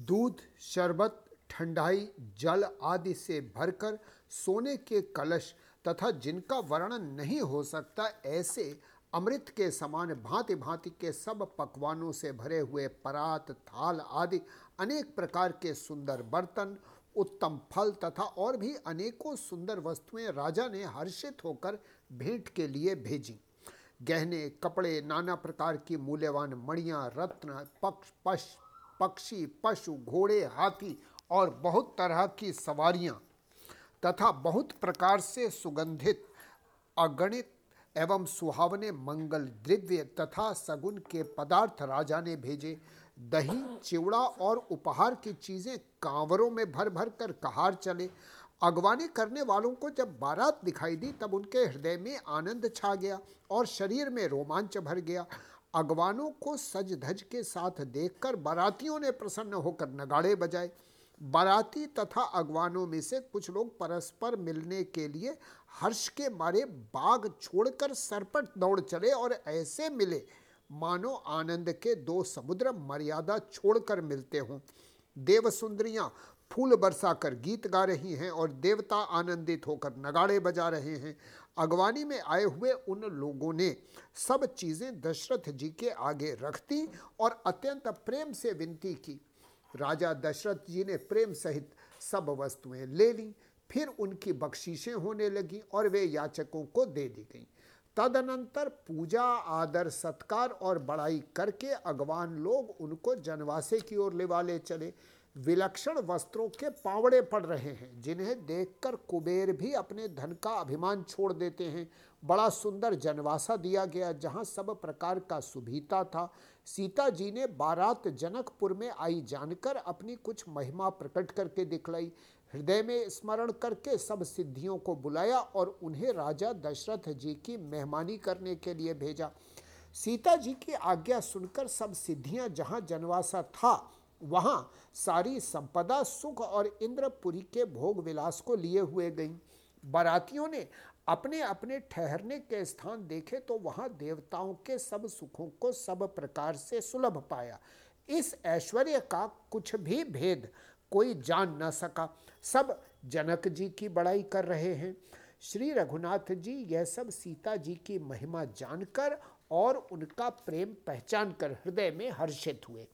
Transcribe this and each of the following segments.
दूध, शरबत, ठंडाई, जल आदि से भरकर सोने के कलश तथा जिनका वर्णन नहीं हो सकता, ऐसे अमृत के समान भांति भांति के सब पकवानों से भरे हुए परात, थाल आदि अनेक प्रकार के सुंदर बर्तन, उत्तम फल तथा और भी अनेकों सुंदर वस्तुएँ राजा ने हर्षित होकर भेंट के लिए भेजी। गहने, कपड़े, नाना प्रकार की मूल्यवान मणियाँ, रत्न, पक्ष पश पक्षी, पशु, घोड़े, हाथी और बहुत तरह की सवारियाँ तथा बहुत प्रकार से सुगंधित, अगणित एवं सुहावने मंगल द्रव्य तथा सगुन के पदार्थ राजा ने भेजे। दही, चिवड़ा और उपहार की चीज़ें कांवरों में भर भर कर कहार चले। अगवानी करने वालों को जब बारात दिखाई दी, तब उनके हृदय में आनंद छा गया और शरीर में रोमांच भर गया। अगवानों को सज धज के साथ देखकर बारातियों ने प्रसन्न होकर नगाड़े बजाए। बाराती तथा अगवानों में से कुछ लोग परस्पर मिलने के लिए हर्ष के मारे बाग छोड़कर सरपट दौड़ चले और ऐसे मिले, मानो आनंद के दो समुद्र मर्यादा छोड़कर मिलते हों। देव सुंदरियाँ फूल बरसा कर गीत गा रही हैं और देवता आनंदित होकर नगाड़े बजा रहे हैं। अगवानी में आए हुए उन लोगों ने सब चीज़ें दशरथ जी के आगे रख दी और अत्यंत प्रेम से विनती की। राजा दशरथ जी ने प्रेम सहित सब वस्तुएँ ले ली, फिर उनकी बख्शीशें होने लगी और वे याचकों को दे दी गईं। तदनंतर पूजा, आदर, सत्कार और बड़ाई करके अगवान लोग उनको जनवासे की ओर लेवा ले चले। विलक्षण वस्त्रों के पावड़े पड़ रहे हैं, जिन्हें देखकर कुबेर भी अपने धन का अभिमान छोड़ देते हैं। बड़ा सुंदर जनवासा दिया गया, जहाँ सब प्रकार का सुभीता था। सीता जी ने बारात जनकपुर में आई जानकर अपनी कुछ महिमा प्रकट करके दिखलाई। हृदय में स्मरण करके सब सिद्धियों को बुलाया और उन्हें राजा दशरथ जी की मेहमानी करने के लिए भेजा। सीता जी की आज्ञा सुनकर सब सिद्धियाँ जहाँ जनवासा था, वहाँ सारी संपदा, सुख और इंद्रपुरी के भोग विलास को लिए हुए गई। बारातियों ने अपने अपने ठहरने के स्थान देखे तो वहाँ देवताओं के सब सुखों को सब प्रकार से सुलभ पाया। इस ऐश्वर्य का कुछ भी भेद कोई जान न सका। सब जनक जी की बड़ाई कर रहे हैं। श्री रघुनाथ जी यह सब सीता जी की महिमा जानकर और उनका प्रेम पहचान कर हृदय में हर्षित हुए।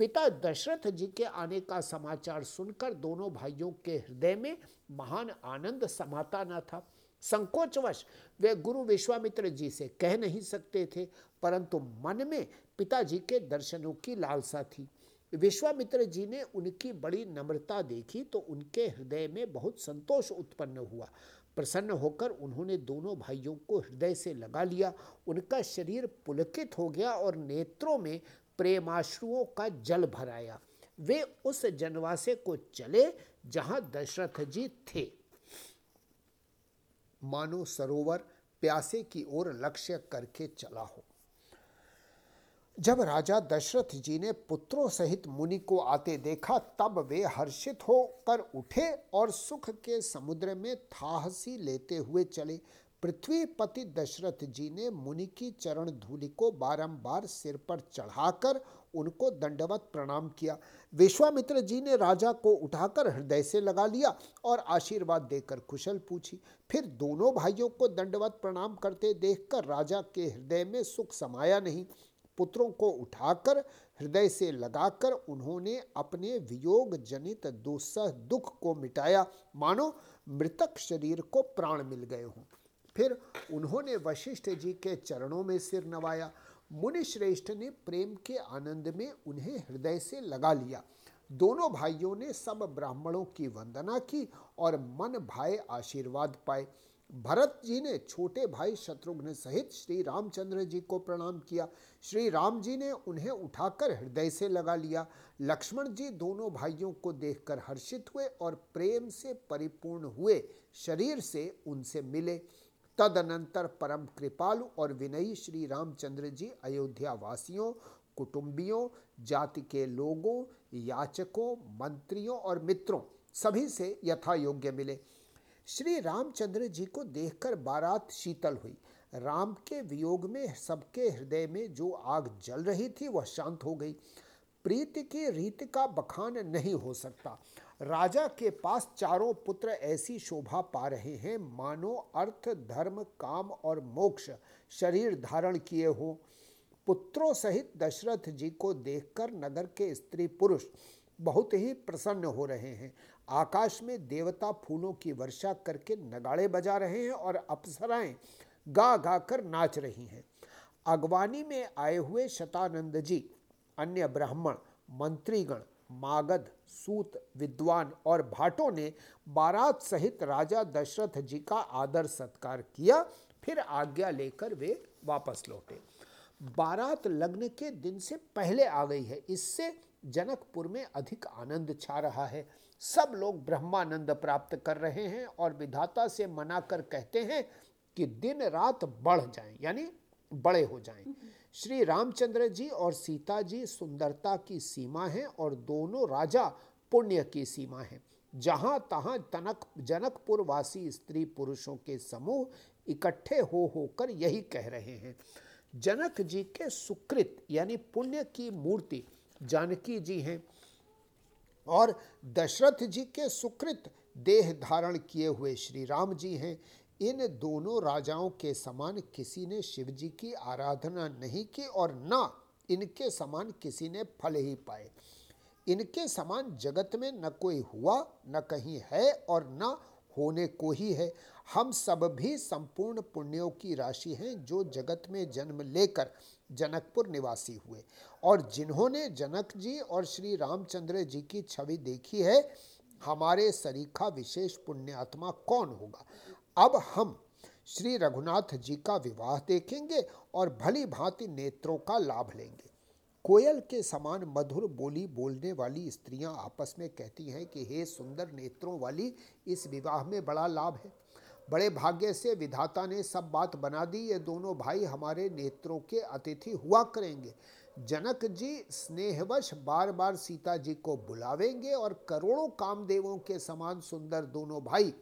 पिता दशरथ जी के आने का समाचार सुनकर दोनों भाइयों के हृदय में महान आनंद समाता न था। संकोचवश वे गुरु विश्वामित्र जी से कह नहीं सकते थे, परंतु मन में पिताजी के दर्शनों की लालसा थी। विश्वामित्र जी ने उनकी बड़ी नम्रता देखी तो उनके हृदय में बहुत संतोष उत्पन्न हुआ। प्रसन्न होकर उन्होंने दोनों भाइयों को हृदय से लगा लिया। उनका शरीर पुलकित हो गया और नेत्रों में प्रेमाश्रुओं का जल भराया। वे उस जनवासे को चले जहाँ दशरथ जी थे। मानो सरोवर प्यासे की ओर लक्ष्य करके चला हो। जब राजा दशरथ जी ने पुत्रों सहित मुनि को आते देखा, तब वे हर्षित होकर उठे और सुख के समुद्र में थाहसी लेते हुए चले। पृथ्वीपति दशरथ जी ने मुनि की चरण धूलि को बारंबार सिर पर चढ़ाकर उनको दंडवत प्रणाम किया। विश्वामित्र जी ने राजा को उठाकर हृदय से लगा लिया और आशीर्वाद देकर कुशल पूछी। फिर दोनों भाइयों को दंडवत प्रणाम करते देखकर राजा के हृदय में सुख समाया नहीं। पुत्रों को उठाकर हृदय से लगाकर उन्होंने अपने वियोग जनित दुस्सह दुख को मिटाया। मानो मृतक शरीर को प्राण मिल गए हों। फिर उन्होंने वशिष्ठ जी के चरणों में सिर नवाया। मुनि श्रेष्ठ ने प्रेम के आनंद में उन्हें हृदय से लगा लिया। दोनों भाइयों ने सब ब्राह्मणों की वंदना की और मन भाए आशीर्वाद पाए। भरत जी ने छोटे भाई शत्रुघ्न सहित श्री रामचंद्र जी को प्रणाम किया। श्री राम जी ने उन्हें उठाकर हृदय से लगा लिया। लक्ष्मण जी दोनों भाइयों को देखकर हर्षित हुए और प्रेम से परिपूर्ण हुए शरीर से उनसे मिले। तदनंतर परम कृपालु और विनयी श्री रामचंद्र जी अयोध्या वासियों कुटुंबियों, जाति के लोगों, याचकों, मंत्रियों और मित्रों सभी से यथा योग्य मिले। श्री रामचंद्र जी को देखकर बारात शीतल हुई। राम के वियोग में सबके हृदय में जो आग जल रही थी, वह शांत हो गई। प्रीति की रीति का बखान नहीं हो सकता। राजा के पास चारों पुत्र ऐसी शोभा पा रहे हैं, मानो अर्थ, धर्म, काम और मोक्ष शरीर धारण किए हो। पुत्रों सहित दशरथ जी को देखकर नगर के स्त्री पुरुष बहुत ही प्रसन्न हो रहे हैं। आकाश में देवता फूलों की वर्षा करके नगाड़े बजा रहे हैं और अप्सराएँ गा गा कर नाच रही हैं। अगवानी में आए हुए शतानंद जी, अन्य ब्राह्मण, मंत्रीगण, मागध सूत, विद्वान और भाटों ने बारात सहित राजा दशरथ जी का आदर सत्कार किया, फिर आज्ञा लेकर वे वापस लौटे। बारात लगने के दिन से पहले आ गई है। इससे जनकपुर में अधिक आनंद छा रहा है। सब लोग ब्रह्मानंद प्राप्त कर रहे हैं और विधाता से मना कर कहते हैं कि दिन रात बढ़ जाएँ, यानी बड़े हो जाएँ। श्री रामचंद्र जी और सीता जी सुंदरता की सीमा है और दोनों राजा पुण्य की सीमा है। जहाँ तहाँ तनक जनकपुर वासी स्त्री पुरुषों के समूह इकट्ठे हो होकर यही कह रहे हैं। जनक जी के सुकृत यानी पुण्य की मूर्ति जानकी जी हैं और दशरथ जी के सुकृत देह धारण किए हुए श्री राम जी हैं। इन दोनों राजाओं के समान किसी ने शिव जी की आराधना नहीं की और न इनके समान किसी ने फल ही पाए। इनके समान जगत में न कोई हुआ, न कहीं है और न होने को ही है। हम सब भी संपूर्ण पुण्यों की राशि हैं जो जगत में जन्म लेकर जनकपुर निवासी हुए। और जिन्होंने जनक जी और श्री रामचंद्र जी की छवि देखी है, हमारे सरीखा विशेष पुण्यात्मा कौन होगा? अब हम श्री रघुनाथ जी का विवाह देखेंगे और भली भांति नेत्रों का लाभ लेंगे। कोयल के समान मधुर बोली बोलने वाली स्त्रियाँ आपस में कहती हैं कि, हे सुंदर नेत्रों वाली, इस विवाह में बड़ा लाभ है। बड़े भाग्य से विधाता ने सब बात बना दी, ये दोनों भाई हमारे नेत्रों के अतिथि हुआ करेंगे। जनक जी स्नेहवश बार बार सीता जी को बुलावेंगे और करोड़ों कामदेवों के समान सुंदर दोनों भाई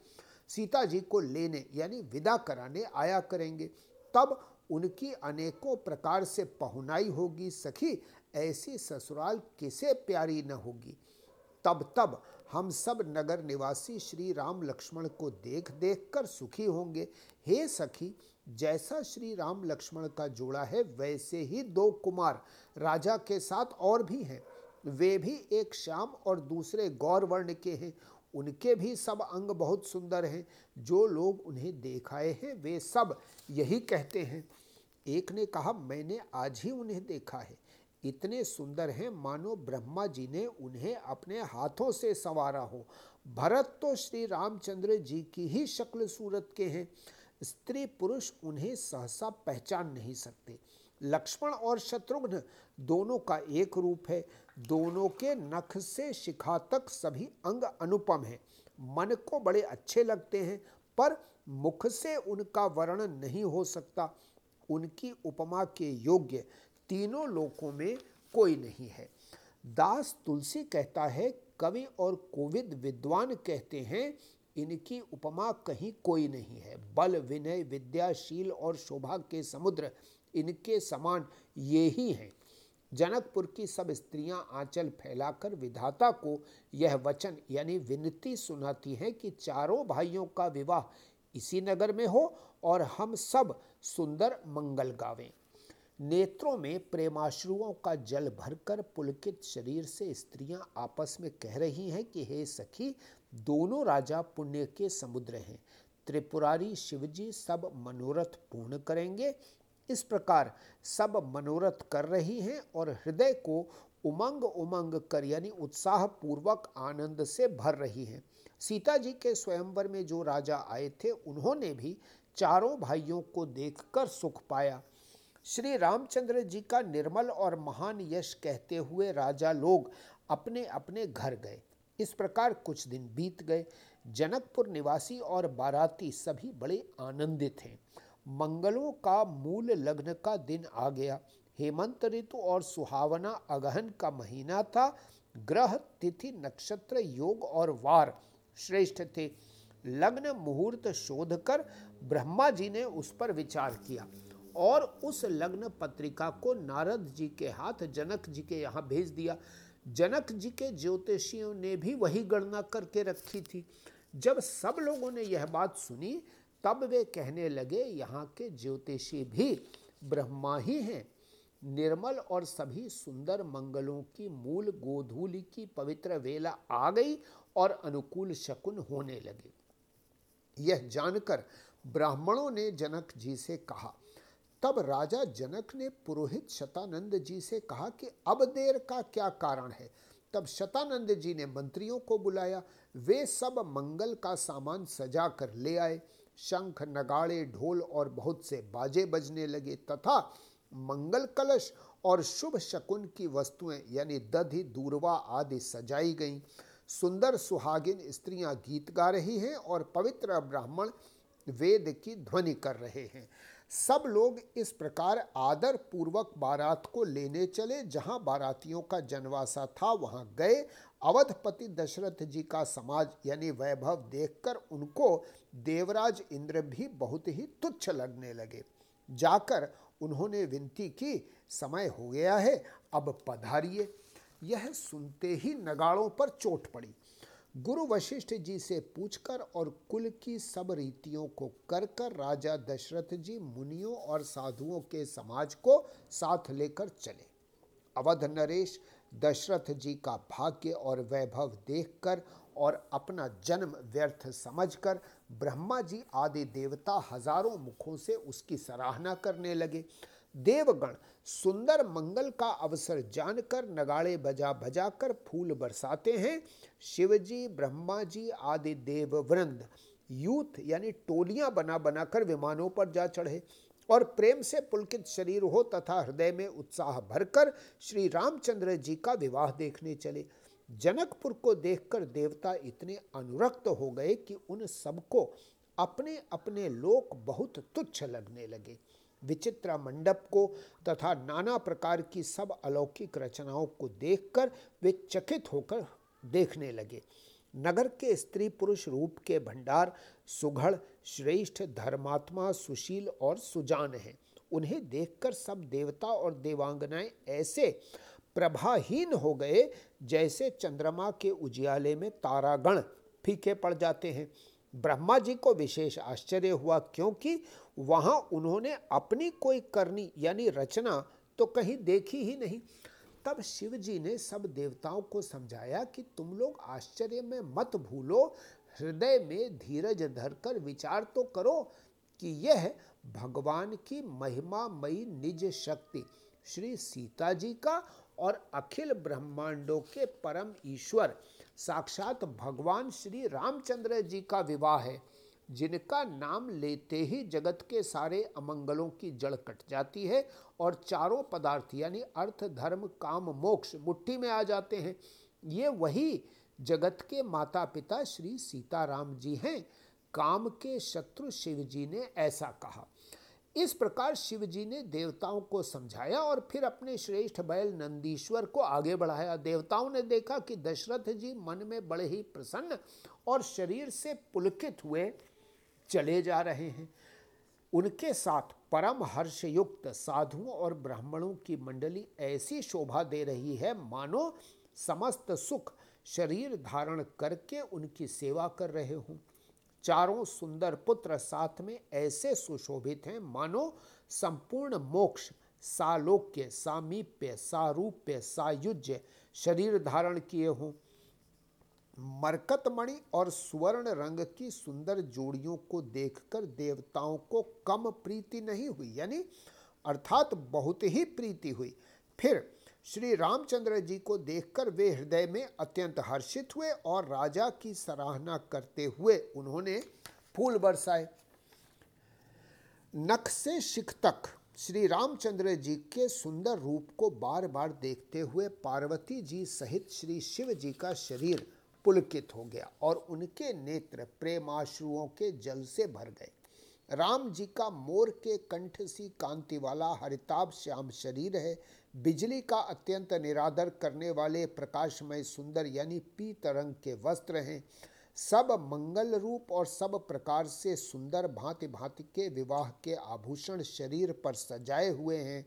सीता जी को लेने, यानी विदा कराने आया करेंगे। तब उनकी अनेकों प्रकार से पहुनाई होगी, सखी, ऐसी ससुराल किसे प्यारी न होगी। तब तब हम सब नगर निवासी श्री राम लक्ष्मण को देख देख कर सुखी होंगे। हे सखी, जैसा श्री राम लक्ष्मण का जोड़ा है, वैसे ही दो कुमार राजा के साथ और भी हैं। वे भी एक श्याम और दूसरे गौर वर्ण के हैं। उनके भी सब अंग बहुत सुंदर हैं। जो लोग उन्हें देखाए हैं, वे सब यही कहते हैं। एक ने कहा, मैंने आज ही उन्हें देखा है। इतने सुंदर हैं, मानो ब्रह्मा जी ने उन्हें अपने हाथों से संवारा हो। भरत तो श्री रामचंद्र जी की ही शक्ल सूरत के हैं। स्त्री पुरुष उन्हें सहसा पहचान नहीं सकते। लक्ष्मण और शत्रुघ्न दोनों का एक रूप है। दोनों के नख से शिखा तक सभी अंग अनुपम है। मन को बड़े अच्छे लगते हैं, पर मुख से उनका वर्णन नहीं हो सकता। उनकी उपमा के योग्य तीनों लोकों में कोई नहीं है। दास तुलसी कहता है, कवि और कोविद विद्वान कहते हैं, इनकी उपमा कहीं कोई नहीं है। बल, विनय, विद्याशील और शोभा के समुद्र इनके समान ये ही हैं। जनकपुर की सब स्त्रियाँ आंचल फैलाकर विधाता को यह वचन यानी विनती सुनाती हैं कि चारों भाइयों का विवाह इसी नगर में हो और हम सब सुंदर मंगल गावें। नेत्रों में प्रेमाश्रुओं का जल भरकर पुलकित शरीर से स्त्रियाँ आपस में कह रही हैं कि, हे सखी, दोनों राजा पुण्य के समुद्र हैं। त्रिपुरारी शिवजी सब मनोरथ पूर्ण करेंगे इस प्रकार सब मनोरथ कर रही हैं और हृदय को उमंग उमंग कर, यानी उत्साह पूर्वक आनंद से भर रही हैं। सीता जी के स्वयंवर में जो राजा आए थे, उन्होंने भी चारों भाइयों को देखकर सुख पाया। श्री रामचंद्र जी का निर्मल और महान यश कहते हुए राजा लोग अपने अपने घर गए। इस प्रकार कुछ दिन बीत गए। जनकपुर निवासी और बाराती सभी बड़े आनंदित हैं। मंगलों का मूल लग्न का दिन आ गया। हेमंत ऋतु और सुहावना अगहन का महीना था। ग्रह, तिथि, नक्षत्र, योग और वार श्रेष्ठ थे। लग्न मुहूर्त शोध कर ब्रह्मा जी ने उस पर विचार किया और उस लग्न पत्रिका को नारद जी के हाथ, जनक जी के यहाँ भेज दिया। जनक जी के ज्योतिषियों ने भी वही गणना करके रखी थी। जब सब लोगों ने यह बात सुनी तब वे कहने लगे, यहाँ के ज्योतिषी भी ब्रह्मा ही हैं। निर्मल और सभी सुंदर मंगलों की मूल गोधूली की पवित्र वेला आ गई और अनुकूल शकुन होने लगे। यह जानकर ब्राह्मणों ने जनक जी से कहा, तब राजा जनक ने पुरोहित शतानंद जी से कहा कि अब देर का क्या कारण है? तब शतानंद जी ने मंत्रियों को बुलाया। वे सब मंगल का सामान सजा कर ले आए। शंख, नगाड़े, ढोल और बहुत से बाजे बजने लगे तथा मंगल कलश और शुभ शकुन की वस्तुएँ, यानी दधि, दूरवा आदि सजाई गईं। सुंदर सुहागिन स्त्रियाँ गीत गा रही हैं और पवित्र ब्राह्मण वेद की ध्वनि कर रहे हैं। सब लोग इस प्रकार आदर पूर्वक बारात को लेने चले, जहाँ बारातियों का जनवासा था, वहाँ गए। अवधपति दशरथ जी का समाज, यानी वैभव देखकर उनको देवराज इंद्र भी बहुत ही तुच्छ लगने लगे। जाकर उन्होंने विनती की, समय हो गया है, अब पधारिए। यह सुनते ही नगाड़ों पर चोट पड़ी। गुरु वशिष्ठ जी से पूछकर और कुल की सब रीतियों को कर कर राजा दशरथ जी मुनियों और साधुओं के समाज को साथ लेकर चले। अवध नरेश दशरथ जी का भाग्य और वैभव देखकर और अपना जन्म व्यर्थ समझकर ब्रह्मा जी आदि देवता हज़ारों मुखों से उसकी सराहना करने लगे। देवगण सुंदर मंगल का अवसर जानकर नगाड़े बजा बजा कर फूल बरसाते हैं। शिवजी, ब्रह्मा जी आदि देव वृंद यूथ यानी टोलियाँ बना बनाकर विमानों पर जा चढ़े और प्रेम से पुलकित शरीर हो तथा हृदय में उत्साह भरकर श्री रामचंद्र जी का विवाह देखने चले। जनकपुर को देखकर देवता इतने अनुरक्त हो गए कि उन सबको अपने अपने लोक बहुत तुच्छ लगने लगे। विचित्र मंडप को तथा नाना प्रकार की सब अलौकिक रचनाओं को देखकर वे चकित होकर देखने लगे। नगर के स्त्री पुरुष रूप के भंडार सुघड़, श्रेष्ठ, धर्मात्मा, सुशील और सुजान हैं। उन्हें देखकर सब देवता और देवांगनाएँ ऐसे प्रभाहीन हो गए जैसे चंद्रमा के उजियाले में तारागण फीके पड़ जाते हैं। ब्रह्मा जी को विशेष आश्चर्य हुआ क्योंकि वहाँ उन्होंने अपनी कोई करनी यानी रचना तो कहीं देखी ही नहीं। तब शिव जी ने सब देवताओं को समझाया कि तुम लोग आश्चर्य में मत भूलो, हृदय में धीरज धरकर विचार तो करो कि यह भगवान की महिमामयी निज शक्ति, श्री सीता जी का और अखिल ब्रह्मांडों के परम ईश्वर, साक्षात भगवान श्री रामचंद्र जी का विवाह है, जिनका नाम लेते ही जगत के सारे अमंगलों की जड़ कट जाती है और चारों पदार्थ, यानी अर्थ, धर्म, काम, मोक्ष, मुट्ठी में आ जाते हैं। ये वही जगत के माता पिता श्री सीताराम जी हैं। काम के शत्रु शिव जी ने ऐसा कहा। इस प्रकार शिव जी ने देवताओं को समझाया और फिर अपने श्रेष्ठ बैल नंदीश्वर को आगे बढ़ाया। देवताओं ने देखा कि दशरथ जी मन में बड़े ही प्रसन्न और शरीर से पुलकित हुए चले जा रहे हैं। उनके साथ परम हर्षयुक्त साधुओं और ब्राह्मणों की मंडली ऐसी शोभा दे रही है। मानो समस्त सुख शरीर धारण करके उनकी सेवा कर रहे हों। चारों सुंदर पुत्र साथ में ऐसे सुशोभित हैं, मानो संपूर्ण मोक्ष, सालोक्य, सामीप्य, सारूप्य, सायुज्य, शरीर धारण किए हों। मरकतमणि और स्वर्ण रंग की सुंदर जोड़ियों को देखकर देवताओं को कम प्रीति नहीं हुई, यानी अर्थात बहुत ही प्रीति हुई। फिर श्री रामचंद्र जी को देखकर वे हृदय में अत्यंत हर्षित हुए और राजा की सराहना करते हुए उन्होंने फूल बरसाए। नख से शिख तक श्री रामचंद्र जी के सुंदर रूप को बार बार देखते हुए पार्वती जी सहित श्री शिव जी का शरीर पुलकित हो गया और उनके नेत्र प्रेमाश्रुओं के जल से भर गए। राम जी का मोर के कंठ सी कांति वाला हरिताब श्याम शरीर है। बिजली का अत्यंत निरादर करने वाले, प्रकाशमय सुंदर यानी पीत रंग के वस्त्र हैं। सब मंगल रूप और सब प्रकार से सुंदर भांति भांति के विवाह के आभूषण शरीर पर सजाए हुए हैं।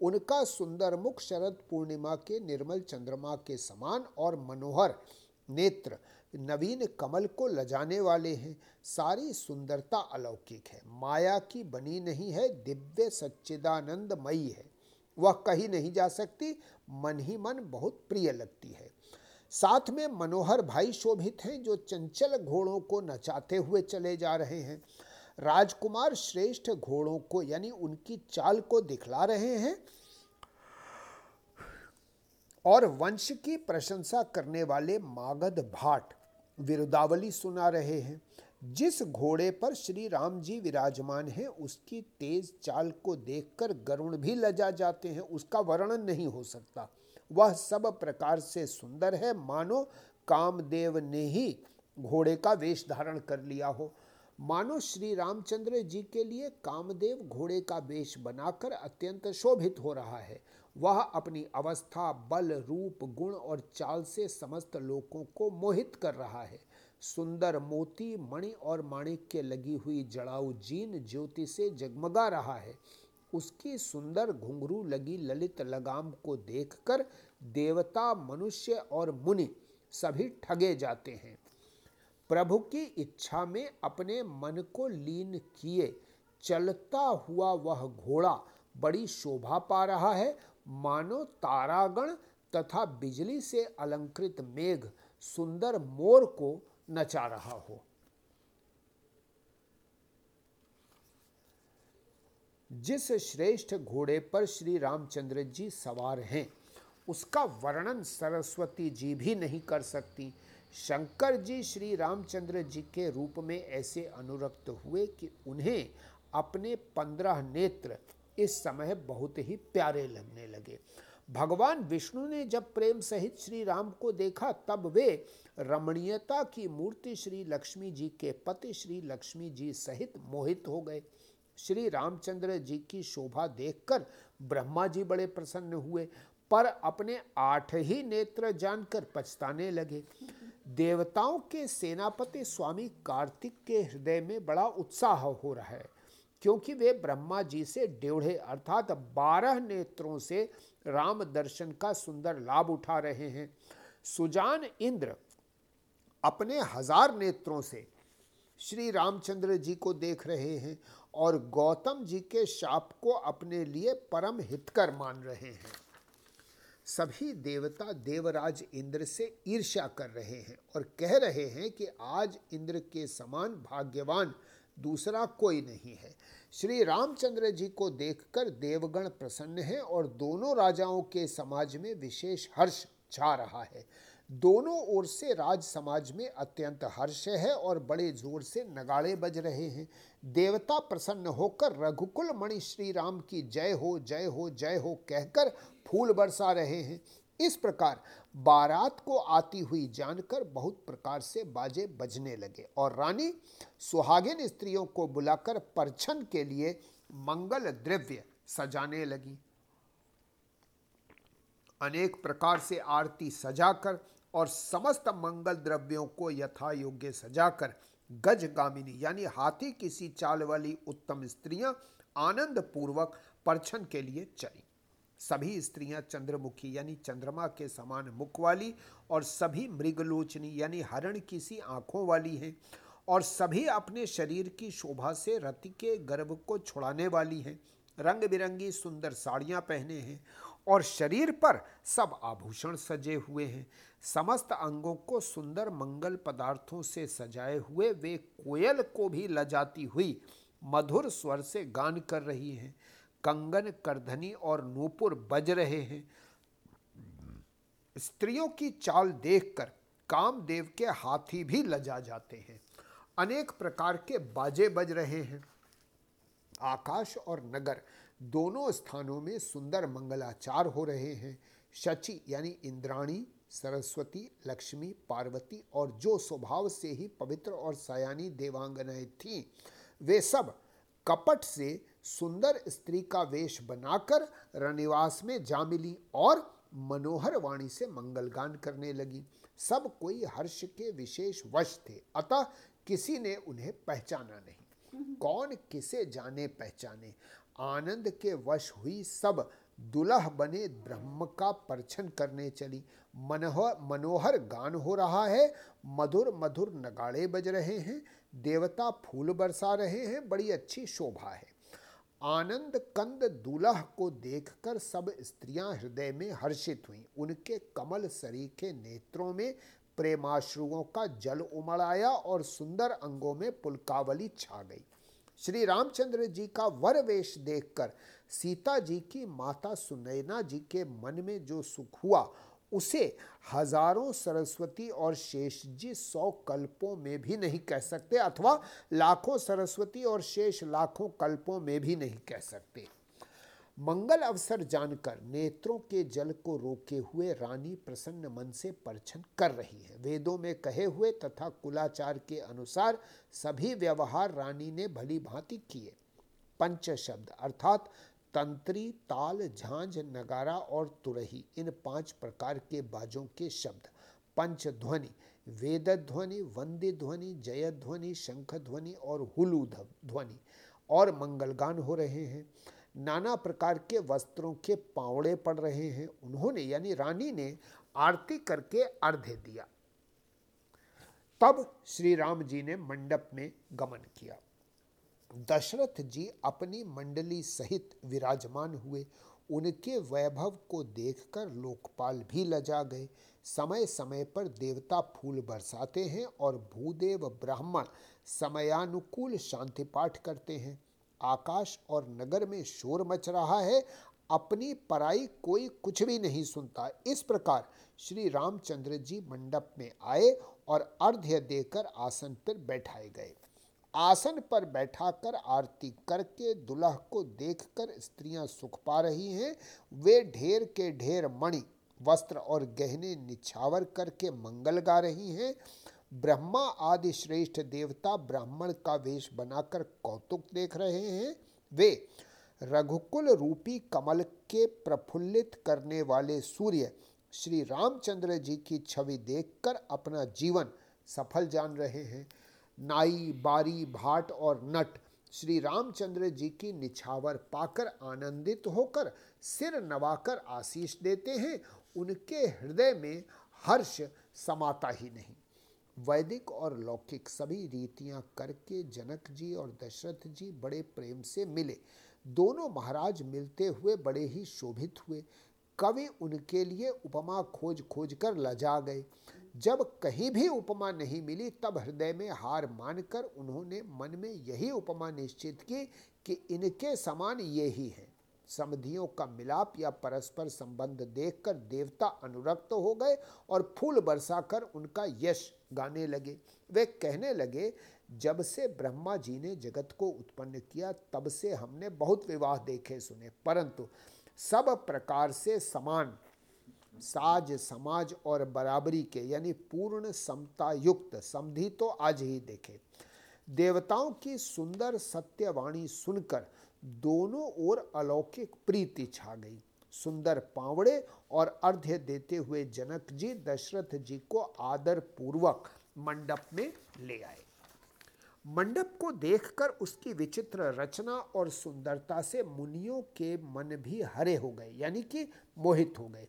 उनका सुंदर मुख शरद पूर्णिमा के, निर्मल चंद्रमा के समान और मनोहर नेत्र नवीन कमल को लजाने वाले हैं। सारी सुंदरता अलौकिक है। माया की बनी नहीं है, दिव्य सच्चिदानंदमयी है। वह कही नहीं जा सकती, मन ही मन बहुत प्रिय लगती है। साथ में मनोहर भाई शोभित हैं, जो चंचल घोड़ों को नचाते हुए चले जा रहे हैं। राजकुमार श्रेष्ठ घोड़ों को, यानी उनकी चाल को दिखला रहे हैं और वंश की प्रशंसा करने वाले मागध भाट। विरुदावली सुना रहे हैं। जिस घोड़े पर श्री राम जी विराजमान हैं, उसकी तेज चाल को देखकर गरुण भी लजा जाते हैं, उसका वर्णन नहीं हो सकता। वह सब प्रकार से सुंदर है, मानो कामदेव ने ही घोड़े का वेश धारण कर लिया हो। मानो श्री रामचंद्र जी के लिए कामदेव घोड़े का वेश बनाकर अत्यंत शोभित हो रहा है। वह अपनी अवस्था, बल, रूप, गुण और चाल से समस्त लोगों को मोहित कर रहा है। सुंदर मोती, मणि और माणिक्य लगी हुई जड़ाऊ जीन ज्योति से जगमगा रहा है। उसकी सुंदर घुंघरू लगी ललित लगाम को देखकर देवता, मनुष्य और मुनि सभी ठगे जाते हैं। प्रभु की इच्छा में अपने मन को लीन किए, चलता हुआ वह घोड़ा बड़ी शोभा पा रहा है मानो तारागण तथा बिजली से अलंकृत मेघ सुंदर मोर को नचा रहा हो। जिस श्रेष्ठ घोड़े पर श्री रामचंद्र जी सवार हैं, उसका वर्णन सरस्वती जी भी नहीं कर सकती। शंकर जी श्री रामचंद्र जी के रूप में ऐसे अनुरक्त हुए कि उन्हें अपने पंद्रह नेत्र इस समय बहुत ही प्यारे लगने लगे। भगवान विष्णु ने जब प्रेम सहित श्री राम को देखा, तब वे रमणीयता की मूर्ति श्री लक्ष्मी जी के पति श्री लक्ष्मी जी सहित मोहित हो गए। श्री रामचंद्र जी की शोभा देखकर ब्रह्मा जी बड़े प्रसन्न हुए, पर अपने आठ ही नेत्र जानकर पछताने लगे। देवताओं के सेनापति स्वामी कार्तिक के हृदय में बड़ा उत्साह हो रहा है। क्योंकि वे ब्रह्मा जी से डेढ़े, अर्थात बारह नेत्रों से राम दर्शन का सुंदर लाभ उठा रहे हैं। सुजान इंद्र अपने हज़ार नेत्रों से श्री रामचंद्र जी को देख रहे हैं और गौतम जी के शाप को अपने लिए परम हितकर मान रहे हैं। सभी देवता देवराज इंद्र से ईर्ष्या कर रहे हैं और कह रहे हैं कि आज इंद्र के समान भाग्यवान दूसरा कोई नहीं है। श्री रामचंद्र जी को देखकर देवगण प्रसन्न है और दोनों राजाओं के समाज में विशेष हर्ष छा रहा है। दोनों ओर से राज समाज में अत्यंत हर्ष है और बड़े ज़ोर से नगाड़े बज रहे हैं। देवता प्रसन्न होकर रघुकुल मणि श्री राम की जय हो जय हो जय हो कहकर फूल बरसा रहे हैं। इस प्रकार बारात को आती हुई जानकर बहुत प्रकार से बाजे बजने लगे और रानी सुहागिन स्त्रियों को बुलाकर परछन के लिए मंगल द्रव्य सजाने लगी। अनेक प्रकार से आरती सजाकर और समस्त मंगल द्रव्यों को यथा योग्य सजाकर गजगामिनी यानी हाथी किसी चाल वाली उत्तम स्त्रियाँ आनंद पूर्वक परछन के लिए चली। सभी स्त्रियाँ चंद्रमुखी यानी चंद्रमा के समान मुख वाली और सभी मृगलोचनी यानी हरण की सी आँखों वाली हैं और सभी अपने शरीर की शोभा से रति के गर्भ को छुड़ाने वाली हैं। रंग बिरंगी सुंदर साड़ियाँ पहने हैं और शरीर पर सब आभूषण सजे हुए हैं। समस्त अंगों को सुंदर मंगल पदार्थों से सजाए हुए वे कोयल को भी लजाती हुई मधुर स्वर से गान कर रही हैं। कंगन, करधनी और नूपुर बज रहे हैं। स्त्रियों की चाल देखकर कामदेव के हाथी भी लजा जाते हैं। अनेक प्रकार के बाजे बज रहे हैं। आकाश और नगर दोनों स्थानों में सुंदर मंगलाचार हो रहे हैं। शची यानी इंद्राणी, सरस्वती, लक्ष्मी, पार्वती और जो स्वभाव से ही पवित्र और सयानी देवांगनाएँ थीं, वे सब कपट से सुंदर स्त्री का वेश बनाकर रनिवास में जा मिली और मनोहर वाणी से मंगलगान करने लगी। सब कोई हर्ष के विशेष वश थे, अतः किसी ने उन्हें पहचाना नहीं। कौन किसे जाने पहचाने? आनंद के वश हुई सब दुल्ह बने ब्रह्म का परछन करने चली। मनोहर मनोहर गान हो रहा है, मधुर मधुर नगाड़े बज रहे हैं, देवता फूल बरसा रहे हैं, बड़ी अच्छी शोभा है। आनंद कंद दूल्ह को देखकर सब स्त्रियाँ हृदय में हर्षित हुईं। उनके कमल सरीखे नेत्रों में प्रेमाश्रुओं का जल उमड़ आया और सुंदर अंगों में पुलकावली छा गई। श्री रामचंद्र जी का वर वेश देखकर सीता जी की माता सुनैना जी के मन में जो सुख हुआ उसे हज़ारों सरस्वती और शेष जी सौ कल्पों में भी नहीं कह सकते, अथवा लाखों सरस्वती और शेष लाखों कल्पों में भी नहीं कह सकते। मंगल अवसर जानकर नेत्रों के जल को रोके हुए रानी प्रसन्न मन से परछन कर रही है। वेदों में कहे हुए तथा कुलाचार के अनुसार सभी व्यवहार रानी ने भली भांति किए। पंच शब्द अर्थात तंत्री, ताल, झांझ, नगारा और तुरही, इन पाँच प्रकार के बाजों के शब्द। पंच ध्वनि वेद ध्वनि वंदे ध्वनि जय ध्वनि शंख ध्वनि और हुलू ध्वनि और मंगलगान हो रहे हैं। नाना प्रकार के वस्त्रों के पावड़े पड़ रहे हैं। उन्होंने, यानी रानी ने, आरती करके अर्घ्य दिया। तब श्री राम जी ने मंडप में गमन किया। दशरथ जी अपनी मंडली सहित विराजमान हुए। उनके वैभव को देखकर लोकपाल भी लजा गए। समय समय पर देवता फूल बरसाते हैं और भूदेव ब्राह्मण समयानुकूल शांति पाठ करते हैं। आकाश और नगर में शोर मच रहा है। अपनी पराई कोई कुछ भी नहीं सुनता। इस प्रकार श्री रामचंद्र जी मंडप में आए और अर्घ्य देकर आसन पर बैठाए गए। आसन पर बैठाकर आरती करके दुल्ह को देखकर स्त्रियाँ सुख पा रही हैं। वे ढेर के ढेर मणि, वस्त्र और गहने निछावर करके मंगल गा रही हैं। ब्रह्मा आदि श्रेष्ठ देवता ब्राह्मण का वेश बनाकर कौतुक देख रहे हैं। वे रघुकुल रूपी कमल के प्रफुल्लित करने वाले सूर्य श्री रामचंद्र जी की छवि देखकर अपना जीवन सफल जान रहे हैं। नाई, बारी, भाट और नट। श्री रामचंद्र जी की निछावर पाकर आनंदित होकर सिर नवाकर आशीष देते हैं। उनके हृदय में हर्ष समाता ही नहीं। वैदिक और लौकिक सभी रीतियाँ करके जनक जी और दशरथ जी बड़े प्रेम से मिले। दोनों महाराज मिलते हुए बड़े ही शोभित हुए। कवि उनके लिए उपमा खोज खोज कर लजा गए। जब कहीं भी उपमा नहीं मिली, तब हृदय में हार मानकर उन्होंने मन में यही उपमा निश्चित की कि इनके समान ये ही है। समधियों का मिलाप या परस्पर संबंध देखकर देवता अनुरक्त हो गए और फूल बरसाकर उनका यश गाने लगे। वे कहने लगे, जब से ब्रह्मा जी ने जगत को उत्पन्न किया, तब से हमने बहुत विवाह देखे, सुने। परंतु सब प्रकार से समान साज, समाज और बराबरी के, यानी पूर्ण समता युक्त समधि तो आज ही देखे। देवताओं की सुंदर सत्यवाणी सुनकर दोनों ओर अलौकिक प्रीति छा गई। सुंदर पावड़े और अर्घ्य देते हुए जनक जी दशरथ जी को आदर पूर्वक मंडप में ले आए। मंडप को देखकर उसकी विचित्र रचना और सुंदरता से मुनियों के मन भी हरे हो गए, यानी कि मोहित हो गए।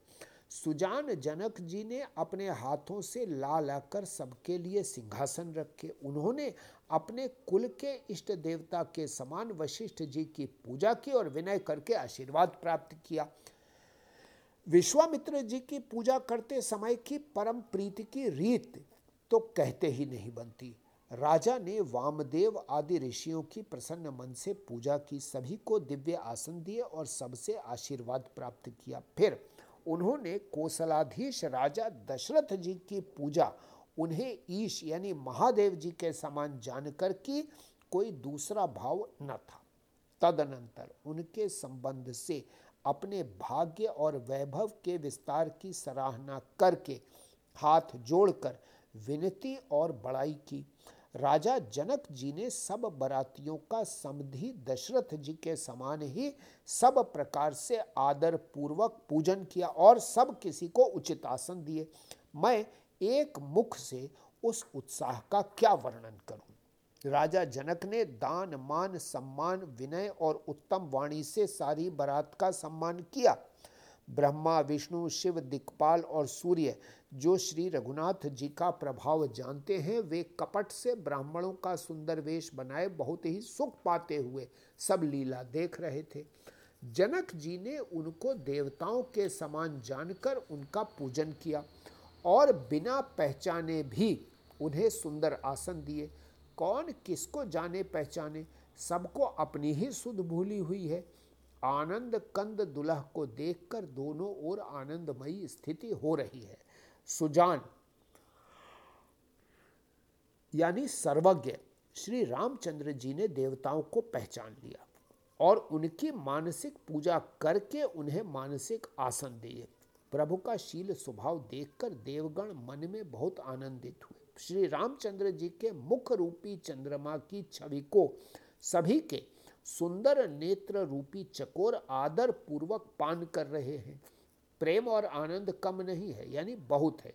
सुजान जनक जी ने अपने हाथों से ला लाकर सबके लिए सिंहासन रखे। उन्होंने अपने कुल के इष्ट देवता के समान वशिष्ठ जी की पूजा की और विनय करके आशीर्वाद प्राप्त किया। विश्वामित्र जी की पूजा करते समय की परम प्रीति की रीत तो कहते ही नहीं बनती। राजा ने वामदेव आदि ऋषियों की प्रसन्न मन से पूजा की। सभी को दिव्य आसन दिए और सबसे आशीर्वाद प्राप्त किया। फिर उन्होंने कोसलाधीश राजा दशरथ जी की पूजा उन्हें ईश यानी महादेव जी के समान जानकर की कोई दूसरा भाव न था। तदनंतर उनके संबंध से अपने भाग्य और वैभव के विस्तार की सराहना करके हाथ जोड़कर विनती और बड़ाई की राजा जनक जी ने सब बरातियों का समधि दशरथ जी के समान ही सब प्रकार से आदर पूर्वक पूजन किया और सब किसी को उचित आसन दिए। मैं एक मुख से उस उत्साह का क्या वर्णन करूँ? राजा जनक ने दान, मान, सम्मान, विनय और उत्तम वाणी से सारी बरात का सम्मान किया। ब्रह्मा, विष्णु, शिव, दिक्पाल और सूर्य, जो श्री रघुनाथ जी का प्रभाव जानते हैं, वे कपट से ब्राह्मणों का सुंदर वेश बनाए बहुत ही सुख पाते हुए सब लीला देख रहे थे। जनक जी ने उनको देवताओं के समान जानकर उनका पूजन किया और बिना पहचाने भी उन्हें सुंदर आसन दिए। कौन किसको जाने पहचाने? सबको अपनी ही सुध भूली हुई है। आनंद कंद दुल्ह को देखकर दोनों ओर आनंदमयी स्थिति हो रही है। सुजान, यानी सर्वज्ञ, श्री रामचंद्र जी ने देवताओं को पहचान लिया और उनकी मानसिक पूजा करके उन्हें मानसिक आसन दिए। प्रभु का शील स्वभाव देखकर देवगण मन में बहुत आनंदित हुए। श्री रामचंद्र जी के मुख रूपी चंद्रमा की छवि को सभी के सुंदर नेत्र रूपी चकोर आदर पूर्वक पान कर रहे हैं। प्रेम और आनंद कम नहीं है, यानी बहुत है।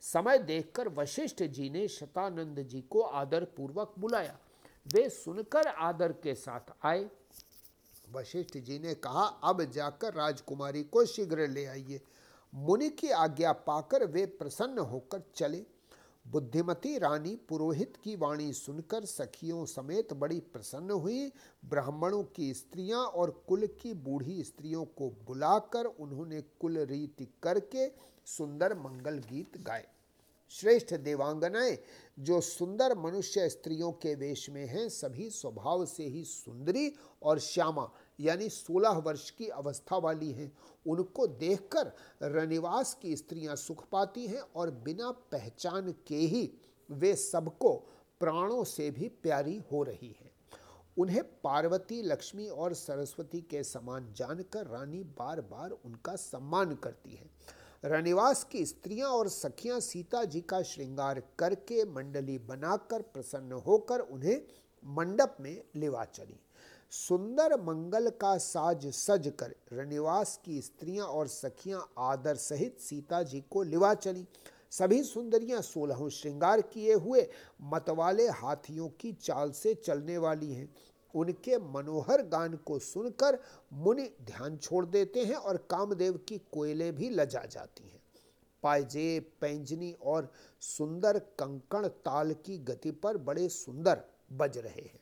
समय देखकर वशिष्ठ जी ने शतानंद जी को आदर पूर्वक बुलाया। वे सुनकर आदर के साथ आए। वशिष्ठ जी ने कहा, अब जाकर राजकुमारी को शीघ्र ले आइए। मुनि की आज्ञा पाकर वे प्रसन्न होकर चले। बुद्धिमती रानी पुरोहित की वाणी सुनकर सखियों समेत बड़ी प्रसन्न हुई। ब्राह्मणों की स्त्रियाँ और कुल की बूढ़ी स्त्रियों को बुलाकर उन्होंने कुल रीति करके सुंदर मंगल गीत गाए। श्रेष्ठ देवांगनाएँ, जो सुंदर मनुष्य स्त्रियों के वेश में हैं, सभी स्वभाव से ही सुंदरी और श्यामा यानी 16 वर्ष की अवस्था वाली हैं। उनको देखकर रनिवास की स्त्रियाँ सुख पाती हैं और बिना पहचान के ही वे सबको प्राणों से भी प्यारी हो रही हैं। उन्हें पार्वती, लक्ष्मी और सरस्वती के समान जानकर रानी बार बार उनका सम्मान करती है। रनिवास की स्त्रियाँ और सखियाँ सीता जी का श्रृंगार करके मंडली बनाकर प्रसन्न होकर उन्हें मंडप में लेवा चली। सुंदर मंगल का साज सज कर रनिवास की स्त्रियाँ और सखियाँ आदर सहित सीता जी को लिवा चली। सभी सुंदरियाँ सोलहों श्रृंगार किए हुए मतवाले हाथियों की चाल से चलने वाली हैं। उनके मनोहर गान को सुनकर मुनि ध्यान छोड़ देते हैं और कामदेव की कोयले भी लजा जाती हैं। पायजेब पैंजनी और सुंदर कंकण ताल की गति पर बड़े सुंदर बज रहे हैं।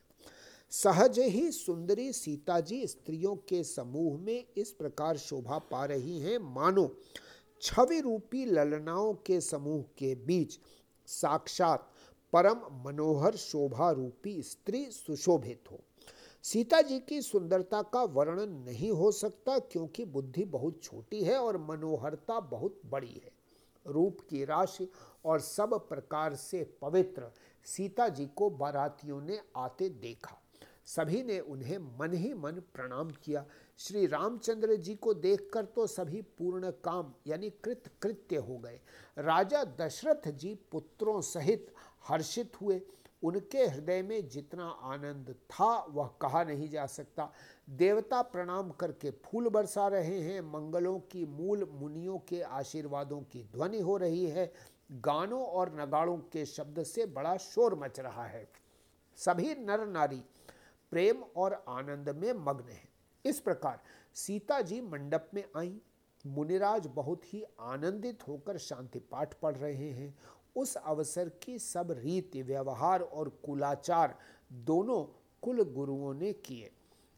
सहज ही सुंदरी सीता जी स्त्रियों के समूह में इस प्रकार शोभा पा रही हैं। मानो छवि रूपी ललनाओं के समूह के बीच साक्षात परम मनोहर शोभा रूपी स्त्री सुशोभित हो। सीता जी की सुंदरता का वर्णन नहीं हो सकता क्योंकि बुद्धि बहुत छोटी है और मनोहरता बहुत बड़ी है। रूप की राशि और सब प्रकार से पवित्र सीता जी को बारातियों ने आते देखा। सभी ने उन्हें मन ही मन प्रणाम किया। श्री रामचंद्र जी को देखकर तो सभी पूर्ण काम, यानी कृत कृत्य हो गए। राजा दशरथ जी पुत्रों सहित हर्षित हुए। उनके हृदय में जितना आनंद था, वह कहा नहीं जा सकता। देवता प्रणाम करके फूल बरसा रहे हैं। मंगलों की मूल मुनियों के आशीर्वादों की ध्वनि हो रही है। गानों और नगाड़ों के शब्द से बड़ा शोर मच रहा है। सभी नर नारी प्रेम और आनंद में मग्न हैं। इस प्रकार सीता जी मंडप में आई। मुनिराज बहुत ही आनंदित होकर शांति पाठ पढ़ रहे हैं। उस अवसर की सब रीति, व्यवहार और कुलाचार दोनों कुल गुरुओं ने किए।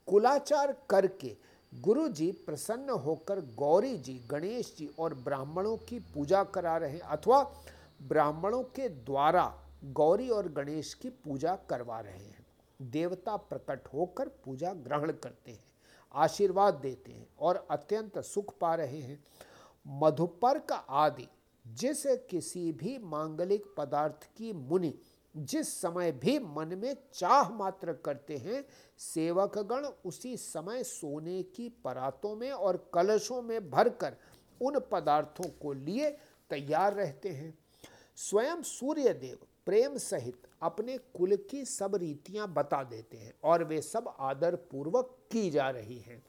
कुलाचार करके गुरु जी प्रसन्न होकर गौरी जी, गणेश जी और ब्राह्मणों की पूजा करा रहे हैं अथवा ब्राह्मणों के द्वारा गौरी और गणेश की पूजा करवा रहे हैं। देवता प्रकट होकर पूजा ग्रहण करते हैं, आशीर्वाद देते हैं और अत्यंत सुख पा रहे हैं। मधुपर्क आदि, जिस किसी भी मांगलिक पदार्थ की मुनि जिस समय भी मन में चाह मात्र करते हैं, सेवकगण उसी समय सोने की परातों में और कलशों में भरकर उन पदार्थों को लिए तैयार रहते हैं। स्वयं सूर्य देव प्रेम सहित अपने कुल की सब रीतियाँ बता देते हैं और वे सब आदर पूर्वक की जा रही हैं।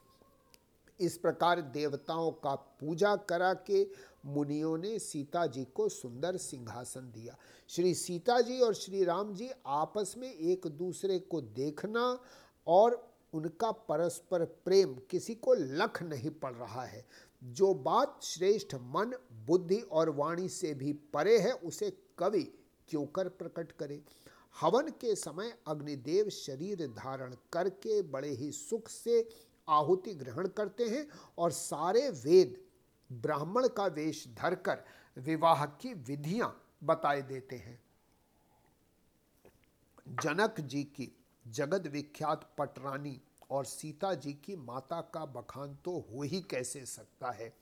इस प्रकार देवताओं का पूजा करा के मुनियों ने सीता जी को सुंदर सिंहासन दिया। श्री सीता जी और श्री राम जी आपस में एक दूसरे को देखना और उनका परस्पर प्रेम किसी को लख नहीं पड़ रहा है। जो बात श्रेष्ठ मन, बुद्धि और वाणी से भी परे है, उसे कवि क्यों कर प्रकट करे। हवन के समय अग्निदेव शरीर धारण करके बड़े ही सुख से आहुति ग्रहण करते हैं और सारे वेद ब्राह्मण का वेश धरकर विवाह की विधियाँ बताए देते हैं। जनक जी की जगत विख्यात पटरानी और सीता जी की माता का बखान तो हो ही कैसे सकता है?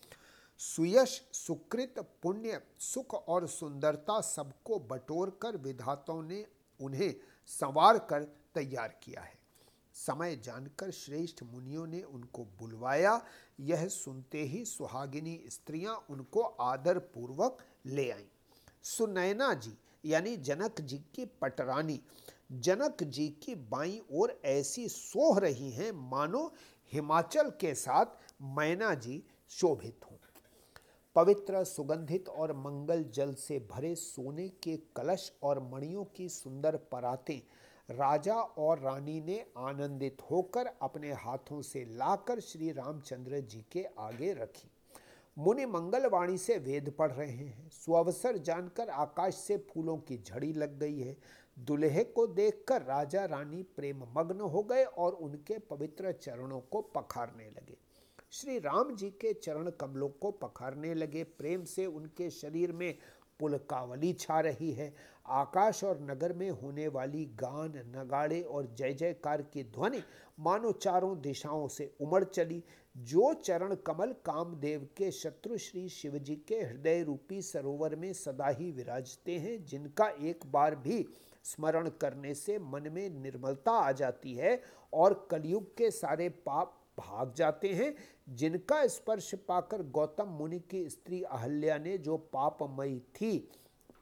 सुयश, सुकृत, पुण्य, सुख और सुंदरता सबको बटोर कर विधाताओं ने उन्हें संवार कर तैयार किया है। समय जानकर श्रेष्ठ मुनियों ने उनको बुलवाया। यह सुनते ही सुहागिनी स्त्रियाँ उनको आदर पूर्वक ले आईं। सुनैना जी, यानी जनक जी की पटरानी, जनक जी की बाई ओर ऐसी सोह रही हैं, मानो हिमाचल के साथ मैना जी शोभित हों। पवित्र, सुगंधित और मंगल जल से भरे सोने के कलश और मणियों की सुंदर परातें राजा और रानी ने आनंदित होकर अपने हाथों से लाकर श्री रामचंद्र जी के आगे रखी। मुनि मंगलवाणी से वेद पढ़ रहे हैं। सुअवसर जानकर आकाश से फूलों की झड़ी लग गई है। दुल्हे को देखकर राजा रानी प्रेम मग्न हो गए और उनके पवित्र चरणों को पखारने लगे। श्री राम जी के चरण कमलों को पखारने लगे। प्रेम से उनके शरीर में पुलकावली छा रही है। आकाश और नगर में होने वाली गान, नगाड़े और जय जयकार की ध्वनि मानो चारों दिशाओं से उमड़ चली। जो चरण कमल कामदेव के शत्रु श्री शिव जी के हृदय रूपी सरोवर में सदा ही विराजते हैं, जिनका एक बार भी स्मरण करने से मन में निर्मलता आ जाती है और कलयुग के सारे पाप भाग जाते हैं, जिनका स्पर्श पाकर गौतम मुनि की स्त्री अहल्या ने जो पापमयी थी,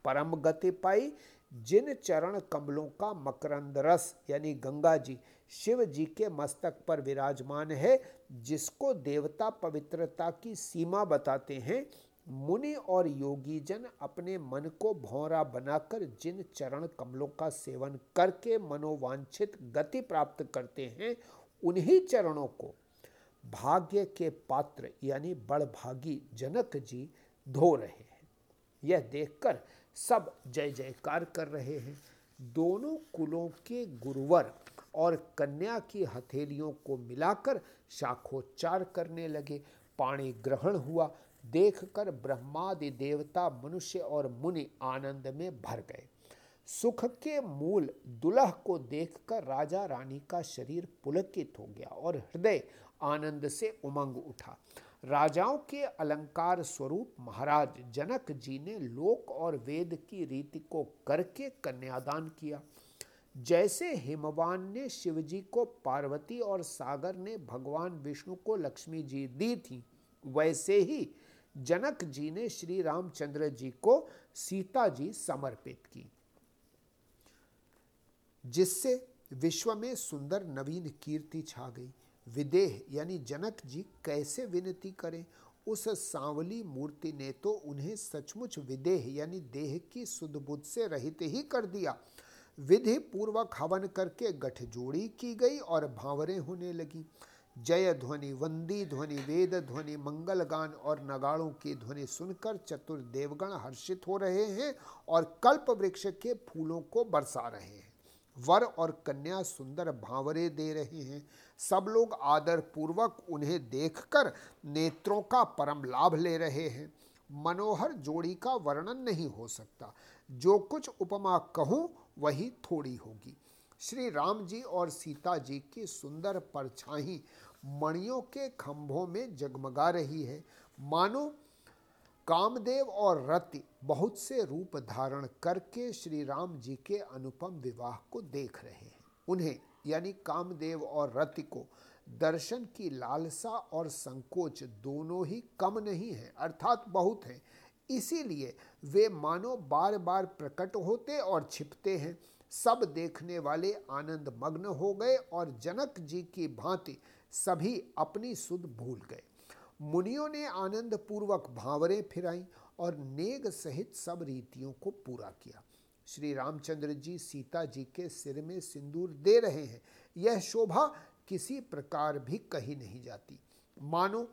परम गति पाई। जिन चरण कमलों का मकरंद रस, यानी गंगा जी, शिव जी के मस्तक पर विराजमान है, जिसको देवता पवित्रता की सीमा बताते हैं, मुनि और योगी जन अपने मन को भौरा बनाकर जिन चरण कमलों का सेवन करके मनोवांछित गति प्राप्त करते हैं, उन्हीं चरणों को भाग्य के पात्र यानी बड़भागी जनक जी धो रहे हैं। यह देखकर सब जय जयकार कर रहे हैं। दोनों कुलों के गुरुवर और कन्या की हथेलियों को मिलाकर शाखोच्चार करने लगे। पाणी ग्रहण हुआ। देखकर ब्रह्मादि देवता, मनुष्य और मुनि आनंद में भर गए। सुख के मूल दुल्ह को देखकर राजा रानी का शरीर पुलकित हो गया और हृदय आनंद से उमंग उठा। राजाओं के अलंकार स्वरूप महाराज जनक जी ने लोक और वेद की रीति को करके कन्यादान किया। जैसे हिमवान ने शिव जी को पार्वती और सागर ने भगवान विष्णु को लक्ष्मी जी दी थी, वैसे ही जनक जी ने श्री रामचंद्र जी को सीता जी समर्पित की, जिससे विश्व में सुंदर नवीन कीर्ति छा गई। विदेह, यानी जनक जी कैसे विनती करें? उस सांवली मूर्ति ने तो उन्हें सचमुच विदेह, यानी देह की बुद्ध से रहित ही कर दिया। विधि पूर्वक हवन करके गठजोड़ी की गई और भावरें होने लगी। जय ध्वनि, वंदी ध्वनि, वेद ध्वनि मंगल गान और नगाड़ों की ध्वनि सुनकर चतुर देवगण हर्षित हो रहे हैं और कल्प वृक्ष के फूलों को बरसा रहे हैं। वर और कन्या सुंदर भावरे दे रहे हैं। सब लोग आदर पूर्वक उन्हें देखकर नेत्रों का परम लाभ ले रहे हैं। मनोहर जोड़ी का वर्णन नहीं हो सकता। जो कुछ उपमा कहूँ, वही थोड़ी होगी। श्री राम जी और सीता जी की सुंदर परछाई मणियों के खंभों में जगमगा रही है। मानो कामदेव और रति बहुत से रूप धारण करके श्री राम जी के अनुपम विवाह को देख रहे हैं। उन्हें यानी कामदेव और रति को, दर्शन की लालसा और संकोच दोनों ही कम नहीं है, अर्थात बहुत है। इसीलिए वे मानो बार बार प्रकट होते और छिपते हैं। सब देखने वाले आनंद मग्न हो गए और जनक जी की भांति सभी अपनी सुध भूल गए। मुनियों ने आनंद पूर्वक भावरें फिराई और नेग सहित सब रीतियों को पूरा किया। श्री रामचंद्र जी सीता जी के सिर में सिंदूर दे रहे हैं। यह शोभा किसी प्रकार भी कही नहीं जाती। मानो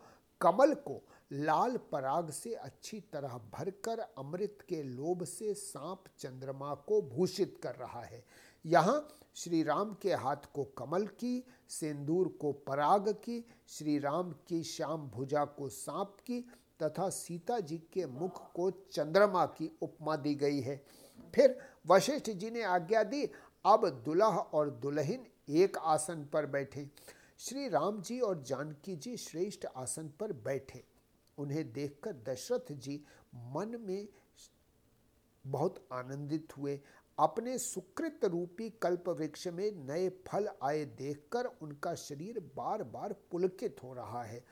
कमल को लाल पराग से अच्छी तरह भरकर अमृत के लोभ से सांप चंद्रमा को भूषित कर रहा है। यहाँ श्री राम के हाथ को कमल की, सिंदूर को पराग की, श्री राम की श्याम भुजा को सांप की तथा सीता जी के मुख को चंद्रमा की उपमा दी गई है। फिर वशिष्ठ जी ने आज्ञा दी। अब दुल्हा और दुल्हन एक आसन पर बैठे। श्री राम जी और जानकी जी श्रेष्ठ आसन पर बैठे। उन्हें देखकर दशरथ जी मन में बहुत आनंदित हुए। अपने सुकृत रूपी कल्प वृक्ष में नए फल आए देखकर उनका शरीर बार बार पुलकित हो रहा है।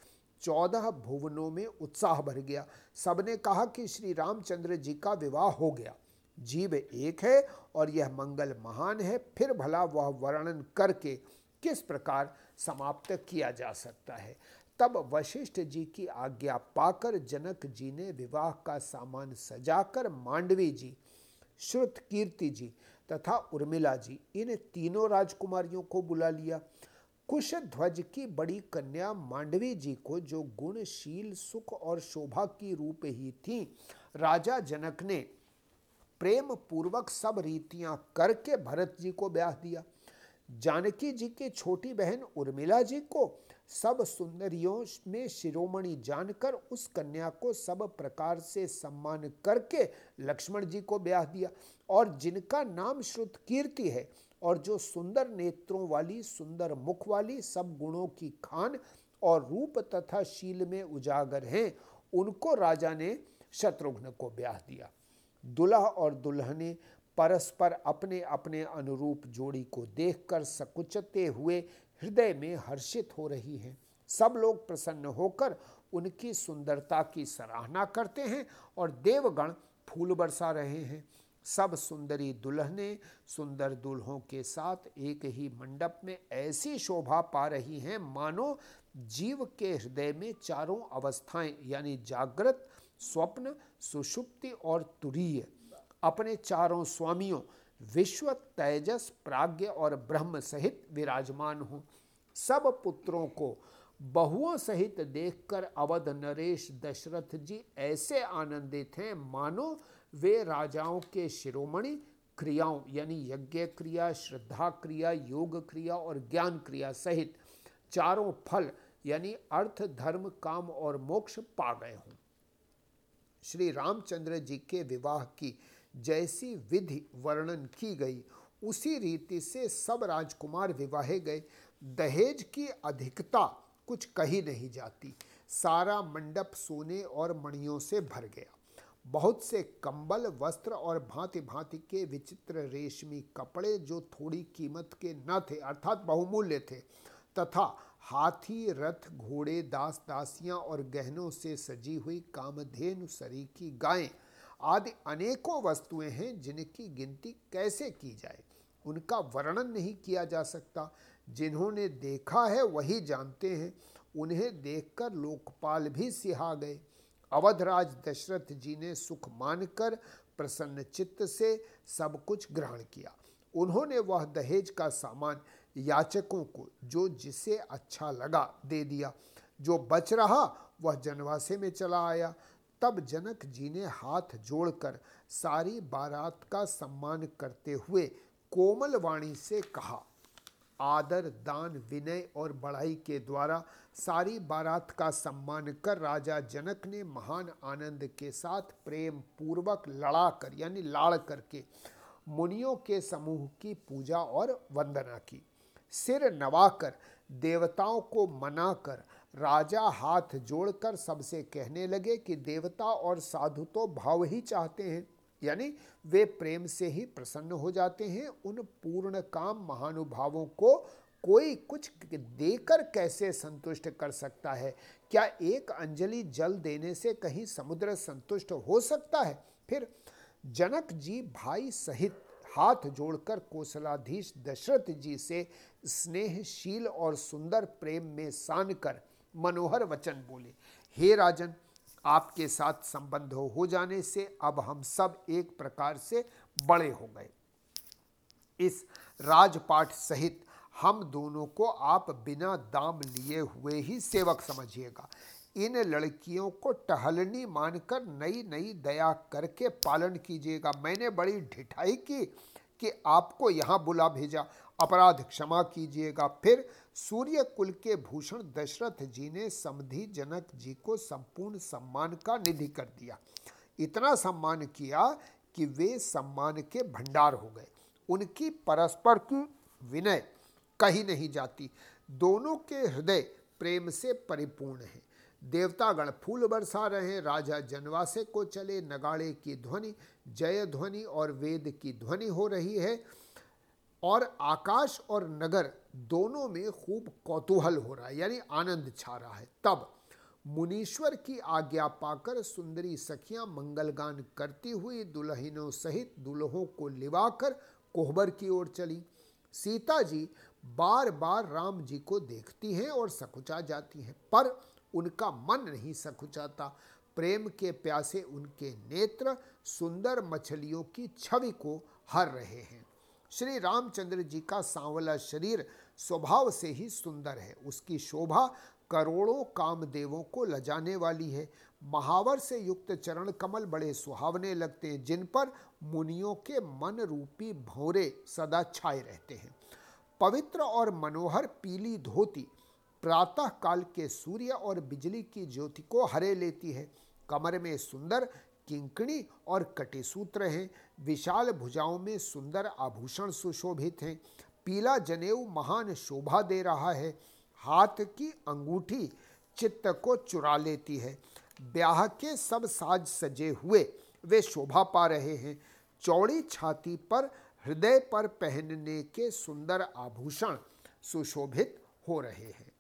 चौदह भुवनों में उत्साह भर गया। सबने कहा कि श्री रामचंद्र जी का विवाह हो गया। जीव एक है और यह मंगल महान है, फिर भला वह वर्णन करके किस प्रकार समाप्त किया जा सकता है? तब वशिष्ठ जी की आज्ञा पाकर जनक जी ने विवाह का सामान सजाकर मांडवी जी, श्रुत कीर्ति जी तथा उर्मिला जी, इन तीनों राजकुमारियों को बुला लिया। कुश ध्वज की बड़ी कन्या मांडवी जी को जो गुणशील, सुख और शोभा की रूप ही थी, राजा जनक ने प्रेम पूर्वक सब रीतियाँ करके भरत जी को ब्याह दिया। जानकी जी की छोटी बहन उर्मिला जी को सब सुंदरियों में शिरोमणि जानकर उस कन्या को सब प्रकार से सम्मान करके लक्ष्मण जी को ब्याह दिया। और जिनका नाम श्रुत कीर्ति है और जो सुंदर नेत्रों वाली, सुंदर मुख वाली सब गुणों की खान और रूप तथा शील में उजागर हैं, उनको राजा ने शत्रुघ्न को ब्याह दिया। दुल्हा और दुल्हने परस्पर अपने अपने अनुरूप जोड़ी को देखकर सकुचते हुए हृदय में हर्षित हो रही हैं। सब लोग प्रसन्न होकर उनकी सुंदरता की सराहना करते हैं और देवगण फूल बरसा रहे हैं। सब सुंदरी दुल्हने सुंदर दुल्हों के साथ एक ही मंडप में ऐसी शोभा पा रही हैं, मानो जीव के हृदय में चारों अवस्थाएँ, यानी जागृत, स्वप्न सुषुप्ति और तुरीय, अपने चारों स्वामियों, विश्व तेजस प्राग्ञ और ब्रह्म सहित विराजमान हो। सब पुत्रों को, बहुओं सहित देखकर अवध नरेश दशरथ जी ऐसे आनंदित हैं, मानो वे राजाओं के शिरोमणि क्रियाओं, यानी यज्ञ क्रिया, श्रद्धा क्रिया, योग क्रिया और ज्ञान क्रिया सहित चारों फल, यानी अर्थ, धर्म, काम और मोक्ष पा गए हों। श्री रामचंद्र जी के विवाह की जैसी विधि वर्णन की गई, उसी रीति से सब राजकुमार विवाहे गए। दहेज की अधिकता कुछ कही नहीं जाती। सारा मंडप सोने और मणियों से भर गया। बहुत से कंबल, वस्त्र और भांति भांति के विचित्र रेशमी कपड़े जो थोड़ी कीमत के न थे, अर्थात बहुमूल्य थे, तथा हाथी, रथ, घोड़े, दास दासियाँ और गहनों से सजी हुई कामधेनु सरी की गायें आदि अनेकों वस्तुएँ हैं जिनकी गिनती कैसे की जाए। उनका वर्णन नहीं किया जा सकता। जिन्होंने देखा है वही जानते हैं। उन्हें देखकर लोकपाल भी सिहा गए। अवधराज दशरथ जी ने सुख मानकर प्रसन्न चित्त से सब कुछ ग्रहण किया। उन्होंने वह दहेज का सामान याचकों को जो जिसे अच्छा लगा दे दिया। जो बच रहा, वह जनवासे में चला आया। तब जनक जी ने हाथ जोड़कर सारी बारात का सम्मान करते हुए कोमल वाणी से कहा, आदर, दान, विनय और बढ़ाई के द्वारा सारी बारात का सम्मान कर राजा जनक ने महान आनंद के साथ प्रेम पूर्वक लड़ा कर यानी लाड़ करके मुनियों के समूह की पूजा और वंदना की। सिर नवाकर, देवताओं को मनाकर, राजा हाथ जोड़कर सबसे कहने लगे कि देवता और साधु तो भाव ही चाहते हैं। यानी वे प्रेम से ही प्रसन्न हो जाते हैं। उन पूर्ण काम महानुभावों को कोई कुछ देकर कैसे संतुष्ट कर सकता है? क्या एक अंजलि जल देने से कहीं समुद्र संतुष्ट हो सकता है? फिर, जनक जी भाई सहित हाथ जोड़कर कौशलाधीश दशरथ जी से स्नेहशील और सुंदर प्रेम में सान कर मनोहर वचन बोले। हे राजन, आपके साथ संबंध हो जाने से अब हम सब एक प्रकार से बड़े हो गए। इस राजपाट सहित हम दोनों को आप बिना दाम लिए हुए ही सेवक समझिएगा। इन लड़कियों को टहलनी मानकर नई नई दया करके पालन कीजिएगा। मैंने बड़ी ढिठाई की कि आपको यहाँ बुला भेजा। अपराध, क्षमा कीजिएगा। फिर सूर्य कुल के भूषण दशरथ जी ने समधि जनक जी को संपूर्ण सम्मान का निधि कर दिया। इतना सम्मान किया कि वे सम्मान के भंडार हो गए। उनकी परस्पर की विनय कही नहीं जाती। दोनों के हृदय प्रेम से परिपूर्ण हैं। देवतागण फूल बरसा रहे राजा जनवासे को चले। नगाड़े की ध्वनि, जय ध्वनि और वेद की ध्वनि हो रही है। और आकाश और नगर दोनों में खूब कौतूहल हो रहा है, यानी आनंद छा रहा है। तब मुनीश्वर की आज्ञा पाकर सुंदरी सखियाँ मंगलगान करती हुई दुल्हनों सहित दुल्हों को लिवाकर कोहबर की ओर चली। सीता जी बार बार राम जी को देखती हैं और सकुचा जाती हैं, पर उनका मन नहीं सकुचाता। प्रेम के प्यासे उनके नेत्र सुंदर मछलियों की छवि को हर रहे हैं। श्री रामचंद्र जी का सांवला शरीर स्वभाव से ही सुंदर है। उसकी शोभा करोड़ों कामदेवों को लजाने वाली है। महावर से युक्त चरण कमल बड़े सुहावने लगते हैं, जिन पर मुनियों के मन रूपी भौरे सदा छाए रहते हैं। पवित्र और मनोहर पीली धोती प्रातः काल के सूर्य और बिजली की ज्योति को हरे लेती है। कमर में सुंदर किंकणी और कटिसूत्र हैं। विशाल भुजाओं में सुंदर आभूषण सुशोभित हैं। पीला जनेऊ महान शोभा दे रहा है। हाथ की अंगूठी चित्त को चुरा लेती है। ब्याह के सब साज सजे हुए वे शोभा पा रहे हैं। चौड़ी छाती पर हृदय पर पहनने के सुंदर आभूषण सुशोभित हो रहे हैं।